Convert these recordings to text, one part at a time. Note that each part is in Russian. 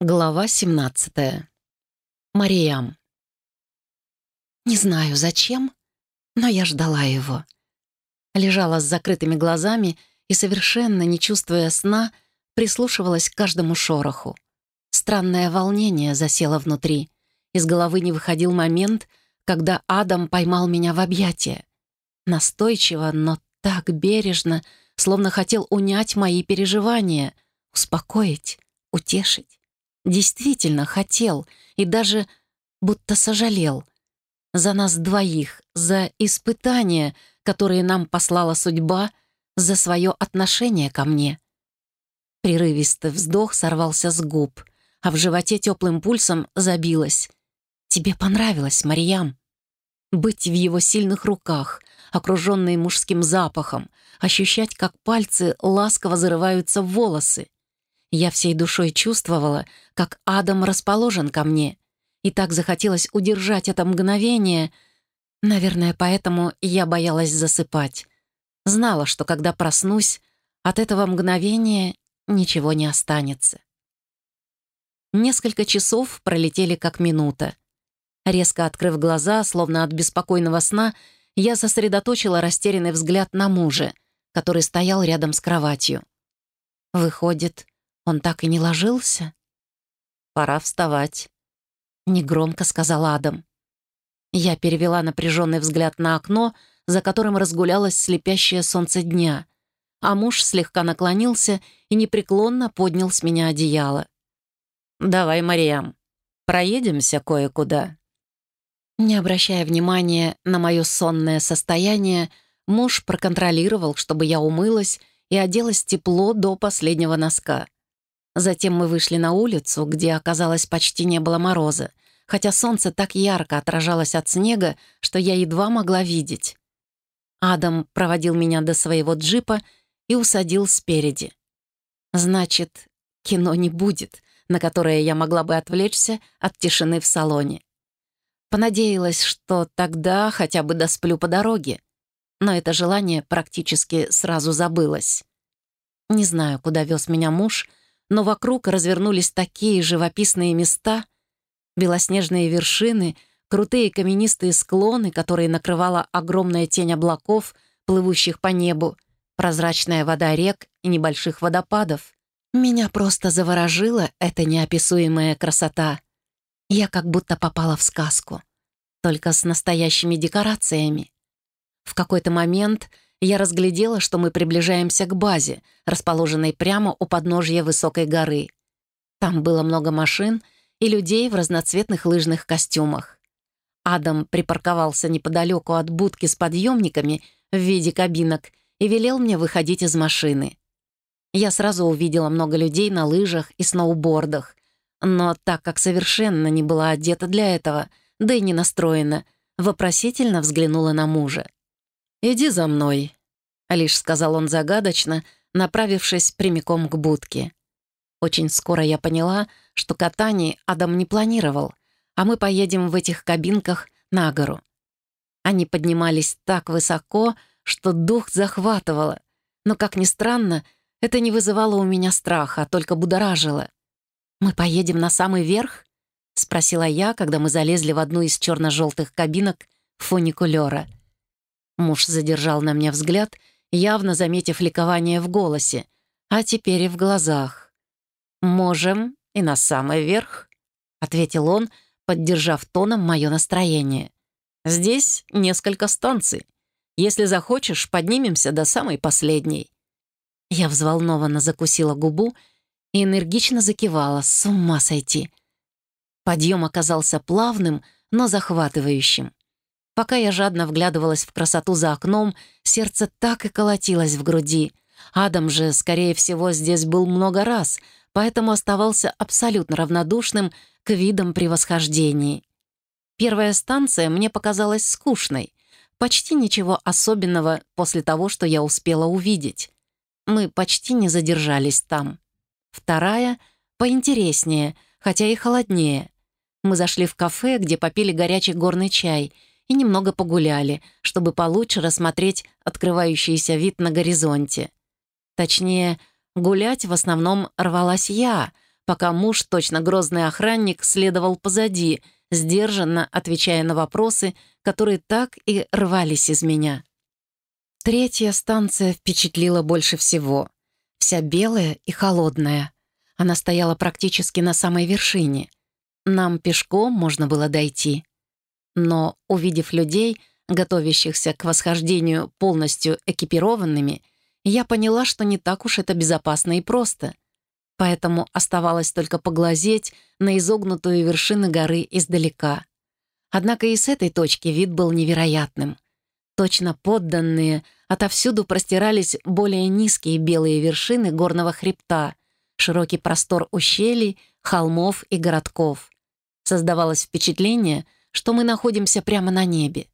Глава 17. Мариям. Не знаю, зачем, но я ждала его. Лежала с закрытыми глазами и, совершенно не чувствуя сна, прислушивалась к каждому шороху. Странное волнение засело внутри. Из головы не выходил момент, когда Адам поймал меня в объятия. Настойчиво, но так бережно, словно хотел унять мои переживания, успокоить, утешить действительно хотел и даже будто сожалел. За нас двоих, за испытания, которые нам послала судьба, за свое отношение ко мне. Прерывистый вздох сорвался с губ, а в животе теплым пульсом забилось. «Тебе понравилось, Марьям?» Быть в его сильных руках, окруженные мужским запахом, ощущать, как пальцы ласково зарываются в волосы. Я всей душой чувствовала, как Адам расположен ко мне, и так захотелось удержать это мгновение. Наверное, поэтому я боялась засыпать. Знала, что когда проснусь, от этого мгновения ничего не останется. Несколько часов пролетели как минута. Резко открыв глаза, словно от беспокойного сна, я сосредоточила растерянный взгляд на мужа, который стоял рядом с кроватью. Выходит, он так и не ложился? «Пора вставать», — негромко сказал Адам. Я перевела напряженный взгляд на окно, за которым разгулялось слепящее солнце дня, а муж слегка наклонился и непреклонно поднял с меня одеяло. «Давай, Мариам, проедемся кое-куда». Не обращая внимания на мое сонное состояние, муж проконтролировал, чтобы я умылась и оделась тепло до последнего носка. Затем мы вышли на улицу, где, оказалось, почти не было мороза, хотя солнце так ярко отражалось от снега, что я едва могла видеть. Адам проводил меня до своего джипа и усадил спереди. Значит, кино не будет, на которое я могла бы отвлечься от тишины в салоне. Понадеялась, что тогда хотя бы досплю по дороге, но это желание практически сразу забылось. Не знаю, куда вез меня муж — но вокруг развернулись такие живописные места, белоснежные вершины, крутые каменистые склоны, которые накрывала огромная тень облаков, плывущих по небу, прозрачная вода рек и небольших водопадов. Меня просто заворожила эта неописуемая красота. Я как будто попала в сказку, только с настоящими декорациями. В какой-то момент я разглядела, что мы приближаемся к базе, расположенной прямо у подножья высокой горы. Там было много машин и людей в разноцветных лыжных костюмах. Адам припарковался неподалеку от будки с подъемниками в виде кабинок и велел мне выходить из машины. Я сразу увидела много людей на лыжах и сноубордах, но так как совершенно не была одета для этого, да и не настроена, вопросительно взглянула на мужа. «Иди за мной», — лишь сказал он загадочно, направившись прямиком к будке. Очень скоро я поняла, что катание Адам не планировал, а мы поедем в этих кабинках на гору. Они поднимались так высоко, что дух захватывало, но, как ни странно, это не вызывало у меня страха, а только будоражило. «Мы поедем на самый верх?» — спросила я, когда мы залезли в одну из черно-желтых кабинок фуникулера — Муж задержал на мне взгляд, явно заметив ликование в голосе, а теперь и в глазах. «Можем и на самый верх», — ответил он, поддержав тоном мое настроение. «Здесь несколько станций. Если захочешь, поднимемся до самой последней». Я взволнованно закусила губу и энергично закивала, с ума сойти. Подъем оказался плавным, но захватывающим. Пока я жадно вглядывалась в красоту за окном, сердце так и колотилось в груди. Адам же, скорее всего, здесь был много раз, поэтому оставался абсолютно равнодушным к видам превосхождений. Первая станция мне показалась скучной. Почти ничего особенного после того, что я успела увидеть. Мы почти не задержались там. Вторая — поинтереснее, хотя и холоднее. Мы зашли в кафе, где попили горячий горный чай — и немного погуляли, чтобы получше рассмотреть открывающийся вид на горизонте. Точнее, гулять в основном рвалась я, пока муж, точно грозный охранник, следовал позади, сдержанно отвечая на вопросы, которые так и рвались из меня. Третья станция впечатлила больше всего. Вся белая и холодная. Она стояла практически на самой вершине. Нам пешком можно было дойти. Но, увидев людей, готовящихся к восхождению полностью экипированными, я поняла, что не так уж это безопасно и просто. Поэтому оставалось только поглазеть на изогнутую вершину горы издалека. Однако и с этой точки вид был невероятным. Точно подданные отовсюду простирались более низкие белые вершины горного хребта, широкий простор ущелий, холмов и городков. Создавалось впечатление, что мы находимся прямо на небе.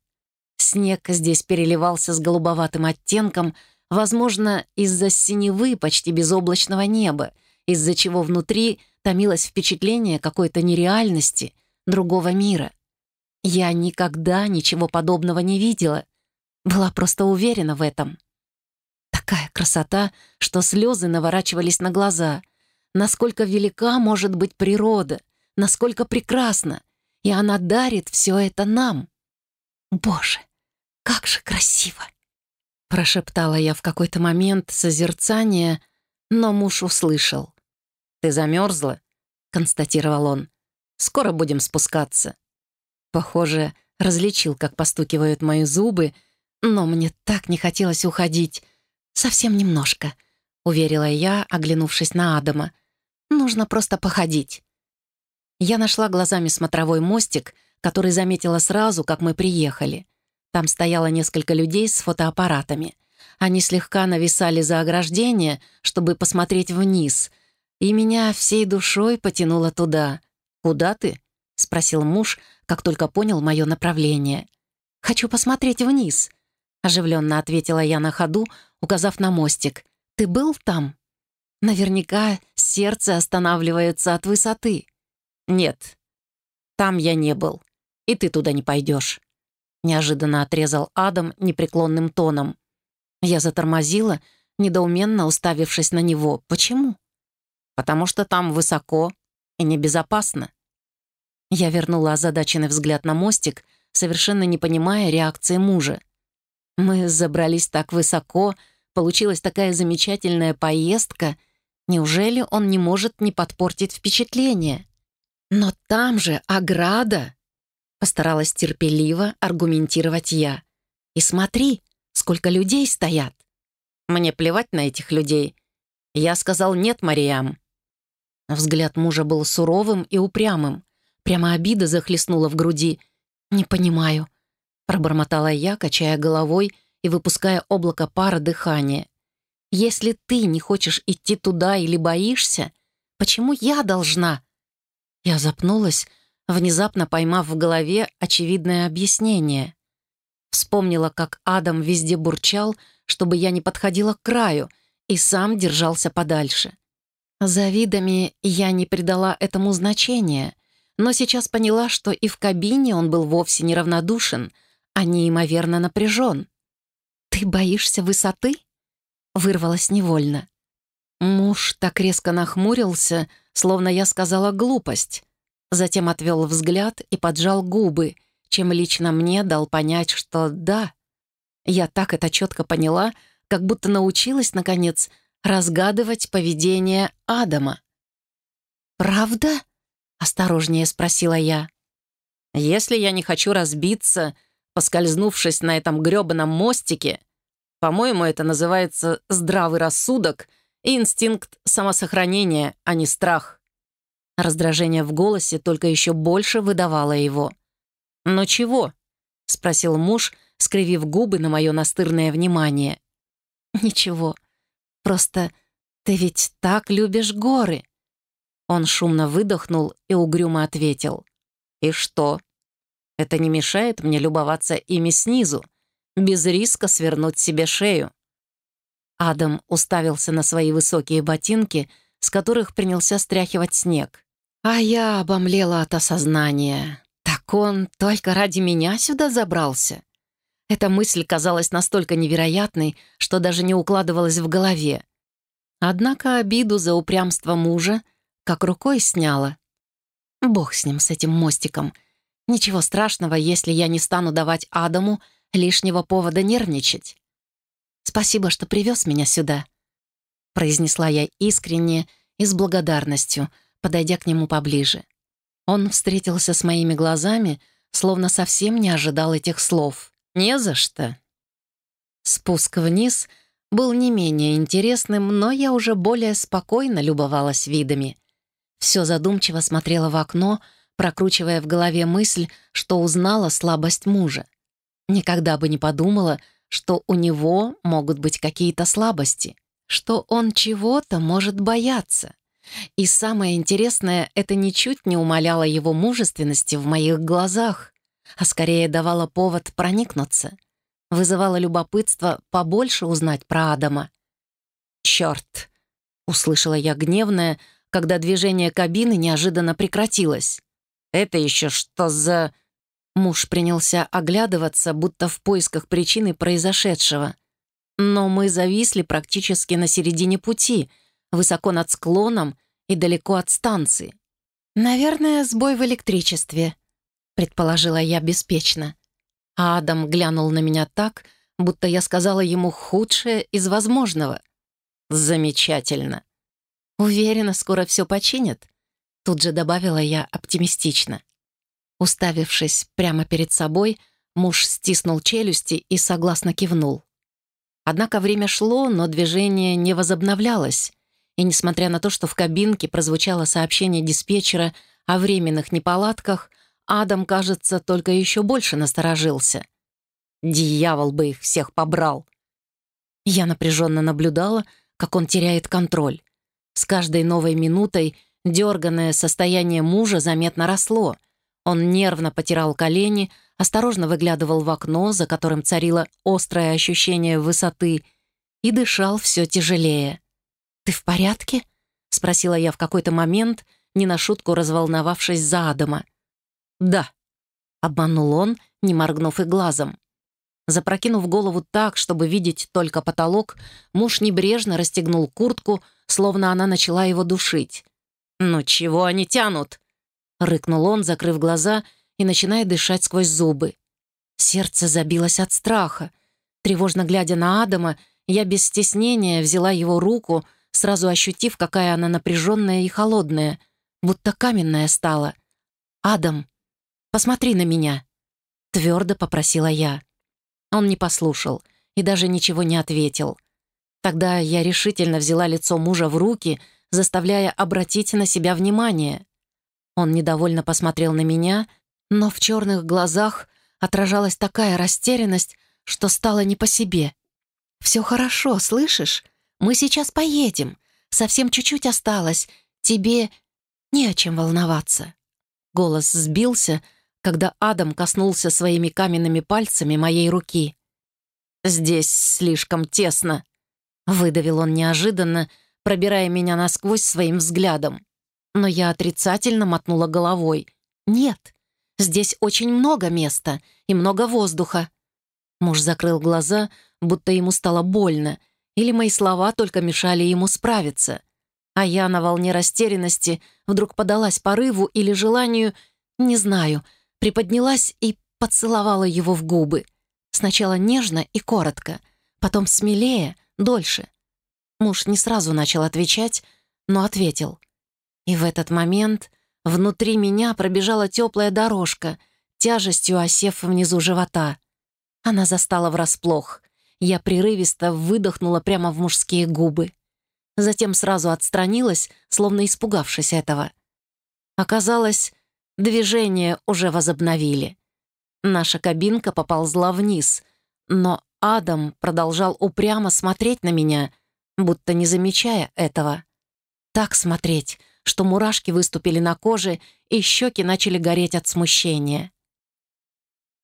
Снег здесь переливался с голубоватым оттенком, возможно, из-за синевы почти безоблачного неба, из-за чего внутри томилось впечатление какой-то нереальности, другого мира. Я никогда ничего подобного не видела, была просто уверена в этом. Такая красота, что слезы наворачивались на глаза. Насколько велика может быть природа, насколько прекрасна, и она дарит все это нам. Боже, как же красиво! Прошептала я в какой-то момент созерцания, но муж услышал. «Ты замерзла?» — констатировал он. «Скоро будем спускаться». Похоже, различил, как постукивают мои зубы, но мне так не хотелось уходить. Совсем немножко, уверила я, оглянувшись на Адама. Нужно просто походить. Я нашла глазами смотровой мостик, который заметила сразу, как мы приехали. Там стояло несколько людей с фотоаппаратами. Они слегка нависали за ограждение, чтобы посмотреть вниз, и меня всей душой потянуло туда. «Куда ты?» — спросил муж, как только понял мое направление. «Хочу посмотреть вниз», — оживленно ответила я на ходу, указав на мостик. «Ты был там?» Наверняка сердце останавливается от высоты. «Нет, там я не был, и ты туда не пойдешь», — неожиданно отрезал Адам непреклонным тоном. Я затормозила, недоуменно уставившись на него. «Почему?» «Потому что там высоко и небезопасно». Я вернула озадаченный взгляд на мостик, совершенно не понимая реакции мужа. Мы забрались так высоко, получилась такая замечательная поездка. Неужели он не может не подпортить впечатление? «Но там же ограда!» Постаралась терпеливо аргументировать я. «И смотри, сколько людей стоят!» «Мне плевать на этих людей. Я сказал «нет, Мариам». Взгляд мужа был суровым и упрямым. Прямо обида захлестнула в груди. «Не понимаю», — пробормотала я, качая головой и выпуская облако пара дыхания. «Если ты не хочешь идти туда или боишься, почему я должна?» Я запнулась, внезапно поймав в голове очевидное объяснение. Вспомнила, как Адам везде бурчал, чтобы я не подходила к краю, и сам держался подальше. За видами я не придала этому значения, но сейчас поняла, что и в кабине он был вовсе неравнодушен, а неимоверно напряжен. «Ты боишься высоты?» — вырвалась невольно. Муж так резко нахмурился, словно я сказала глупость. Затем отвел взгляд и поджал губы, чем лично мне дал понять, что да. Я так это четко поняла, как будто научилась, наконец, разгадывать поведение Адама. «Правда?» — осторожнее спросила я. «Если я не хочу разбиться, поскользнувшись на этом грёбаном мостике, по-моему, это называется здравый рассудок — Инстинкт самосохранения, а не страх. Раздражение в голосе только еще больше выдавало его. «Но чего?» — спросил муж, скривив губы на мое настырное внимание. «Ничего. Просто ты ведь так любишь горы». Он шумно выдохнул и угрюмо ответил. «И что? Это не мешает мне любоваться ими снизу, без риска свернуть себе шею». Адам уставился на свои высокие ботинки, с которых принялся стряхивать снег. А я обомлела от осознания. Так он только ради меня сюда забрался? Эта мысль казалась настолько невероятной, что даже не укладывалась в голове. Однако обиду за упрямство мужа как рукой сняла. Бог с ним, с этим мостиком. Ничего страшного, если я не стану давать Адаму лишнего повода нервничать. «Спасибо, что привез меня сюда», — произнесла я искренне и с благодарностью, подойдя к нему поближе. Он встретился с моими глазами, словно совсем не ожидал этих слов. «Не за что». Спуск вниз был не менее интересным, но я уже более спокойно любовалась видами. Все задумчиво смотрела в окно, прокручивая в голове мысль, что узнала слабость мужа. Никогда бы не подумала, что у него могут быть какие-то слабости, что он чего-то может бояться. И самое интересное, это ничуть не умаляло его мужественности в моих глазах, а скорее давало повод проникнуться, вызывало любопытство побольше узнать про Адама. «Черт!» — услышала я гневное, когда движение кабины неожиданно прекратилось. «Это еще что за...» Муж принялся оглядываться, будто в поисках причины произошедшего. Но мы зависли практически на середине пути, высоко над склоном и далеко от станции. «Наверное, сбой в электричестве», — предположила я беспечно. А Адам глянул на меня так, будто я сказала ему худшее из возможного. «Замечательно». «Уверена, скоро все починят», — тут же добавила я оптимистично. Уставившись прямо перед собой, муж стиснул челюсти и согласно кивнул. Однако время шло, но движение не возобновлялось, и несмотря на то, что в кабинке прозвучало сообщение диспетчера о временных неполадках, Адам, кажется, только еще больше насторожился. Дьявол бы их всех побрал. Я напряженно наблюдала, как он теряет контроль. С каждой новой минутой дерганное состояние мужа заметно росло — он нервно потирал колени, осторожно выглядывал в окно, за которым царило острое ощущение высоты, и дышал все тяжелее. «Ты в порядке?» — спросила я в какой-то момент, не на шутку разволновавшись за Адама. «Да», — обманул он, не моргнув и глазом. Запрокинув голову так, чтобы видеть только потолок, муж небрежно расстегнул куртку, словно она начала его душить. «Ну чего они тянут?» Рыкнул он, закрыв глаза и начиная дышать сквозь зубы. Сердце забилось от страха. Тревожно глядя на Адама, я без стеснения взяла его руку, сразу ощутив, какая она напряженная и холодная, будто каменная стала. «Адам, посмотри на меня!» — твердо попросила я. Он не послушал и даже ничего не ответил. Тогда я решительно взяла лицо мужа в руки, заставляя обратить на себя внимание. Он недовольно посмотрел на меня, но в черных глазах отражалась такая растерянность, что стало не по себе. «Все хорошо, слышишь? Мы сейчас поедем. Совсем чуть-чуть осталось. Тебе не о чем волноваться». Голос сбился, когда Адам коснулся своими каменными пальцами моей руки. «Здесь слишком тесно», — выдавил он неожиданно, пробирая меня насквозь своим взглядом. Но я отрицательно мотнула головой. «Нет, здесь очень много места и много воздуха». Муж закрыл глаза, будто ему стало больно, или мои слова только мешали ему справиться. А я на волне растерянности вдруг подалась порыву или желанию, не знаю, приподнялась и поцеловала его в губы. Сначала нежно и коротко, потом смелее, дольше. Муж не сразу начал отвечать, но ответил. И в этот момент внутри меня пробежала теплая дорожка, тяжестью осев внизу живота. Она застала врасплох. Я прерывисто выдохнула прямо в мужские губы. Затем сразу отстранилась, словно испугавшись этого. Оказалось, движение уже возобновили. Наша кабинка поползла вниз, но Адам продолжал упрямо смотреть на меня, будто не замечая этого. Так смотреть, что мурашки выступили на коже и щеки начали гореть от смущения.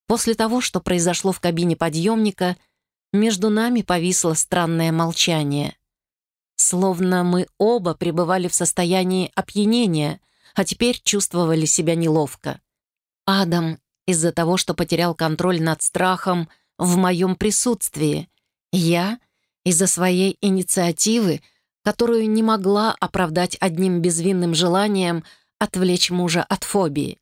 После того, что произошло в кабине подъемника, между нами повисло странное молчание. Словно мы оба пребывали в состоянии опьянения, а теперь чувствовали себя неловко. Адам из-за того, что потерял контроль над страхом в моем присутствии. Я из-за своей инициативы — которую не могла оправдать одним безвинным желанием отвлечь мужа от фобии.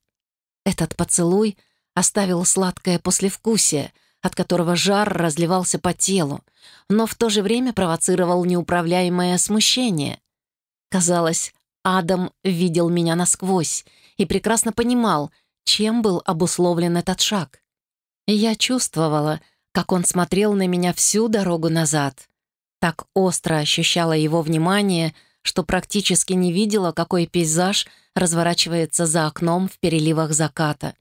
Этот поцелуй оставил сладкое послевкусие, от которого жар разливался по телу, но в то же время провоцировал неуправляемое смущение. Казалось, Адам видел меня насквозь и прекрасно понимал, чем был обусловлен этот шаг. Я чувствовала, как он смотрел на меня всю дорогу назад. Так остро ощущала его внимание, что практически не видела, какой пейзаж разворачивается за окном в переливах заката.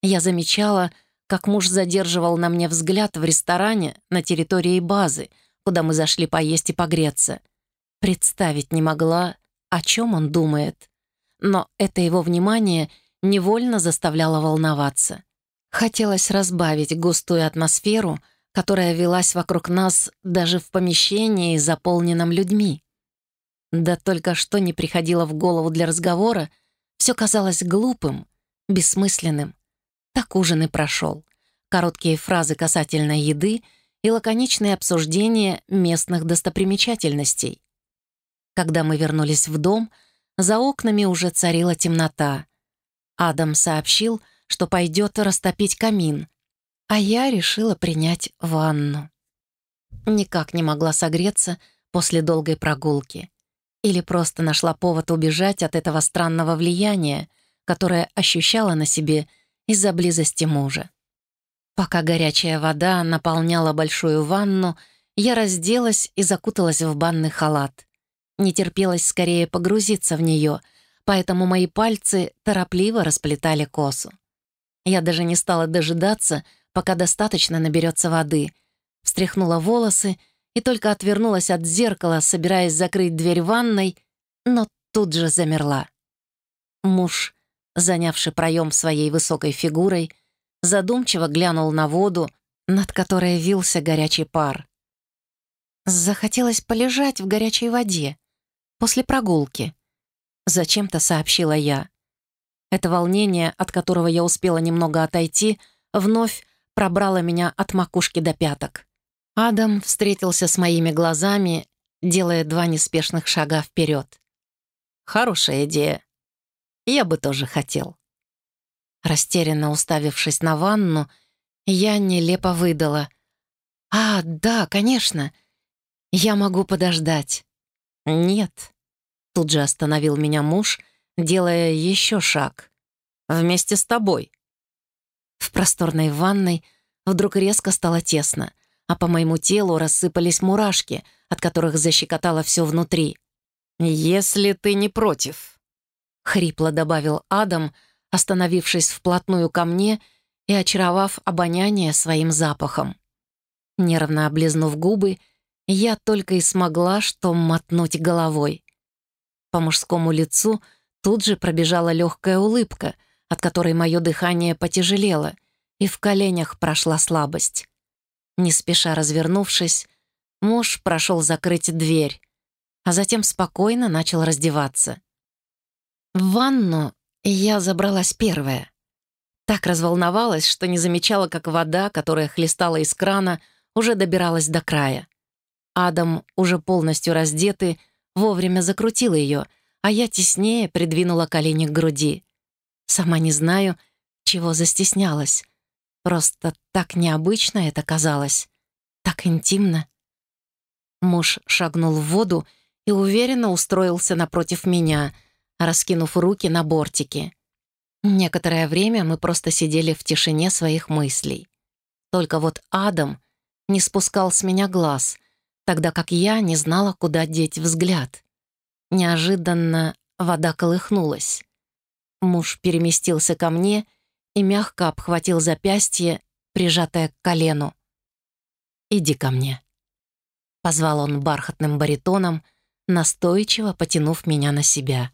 Я замечала, как муж задерживал на мне взгляд в ресторане на территории базы, куда мы зашли поесть и погреться. Представить не могла, о чем он думает. Но это его внимание невольно заставляло волноваться. Хотелось разбавить густую атмосферу, которая велась вокруг нас даже в помещении, заполненном людьми. Да только что не приходило в голову для разговора, все казалось глупым, бессмысленным. Так ужин и прошел. Короткие фразы касательно еды и лаконичные обсуждения местных достопримечательностей. Когда мы вернулись в дом, за окнами уже царила темнота. Адам сообщил, что пойдет растопить камин, а я решила принять ванну. Никак не могла согреться после долгой прогулки. Или просто нашла повод убежать от этого странного влияния, которое ощущала на себе из-за близости мужа. Пока горячая вода наполняла большую ванну, я разделась и закуталась в банный халат. Не терпелось скорее погрузиться в нее, поэтому мои пальцы торопливо расплетали косу. Я даже не стала дожидаться, пока достаточно наберется воды. Встряхнула волосы и только отвернулась от зеркала, собираясь закрыть дверь ванной, но тут же замерла. Муж, занявший проем своей высокой фигурой, задумчиво глянул на воду, над которой вился горячий пар. Захотелось полежать в горячей воде после прогулки. Зачем-то сообщила я. Это волнение, от которого я успела немного отойти, вновь пробрало меня от макушки до пяток. Адам встретился с моими глазами, делая два неспешных шага вперед. «Хорошая идея. Я бы тоже хотел». Растерянно уставившись на ванну, я нелепо выдала. «А, да, конечно. Я могу подождать». «Нет». Тут же остановил меня муж, делая еще шаг. «Вместе с тобой». В просторной ванной вдруг резко стало тесно, а по моему телу рассыпались мурашки, от которых защекотало все внутри. «Если ты не против», — хрипло добавил Адам, остановившись вплотную ко мне и очаровав обоняние своим запахом. Нервно облизнув губы, я только и смогла что мотнуть головой. По мужскому лицу — Тут же пробежала легкая улыбка, от которой мое дыхание потяжелело, и в коленях прошла слабость. Не спеша развернувшись, муж прошел закрыть дверь, а затем спокойно начал раздеваться. В ванну я забралась первая. Так разволновалась, что не замечала, как вода, которая хлестала из крана, уже добиралась до края. Адам, уже полностью раздетый, вовремя закрутил ее — а я теснее придвинула колени к груди. Сама не знаю, чего застеснялась. Просто так необычно это казалось, так интимно. Муж шагнул в воду и уверенно устроился напротив меня, раскинув руки на бортике. Некоторое время мы просто сидели в тишине своих мыслей. Только вот Адам не спускал с меня глаз, тогда как я не знала, куда деть взгляд. Неожиданно вода колыхнулась. Муж переместился ко мне и мягко обхватил запястье, прижатое к колену. «Иди ко мне», — позвал он бархатным баритоном, настойчиво потянув меня на себя.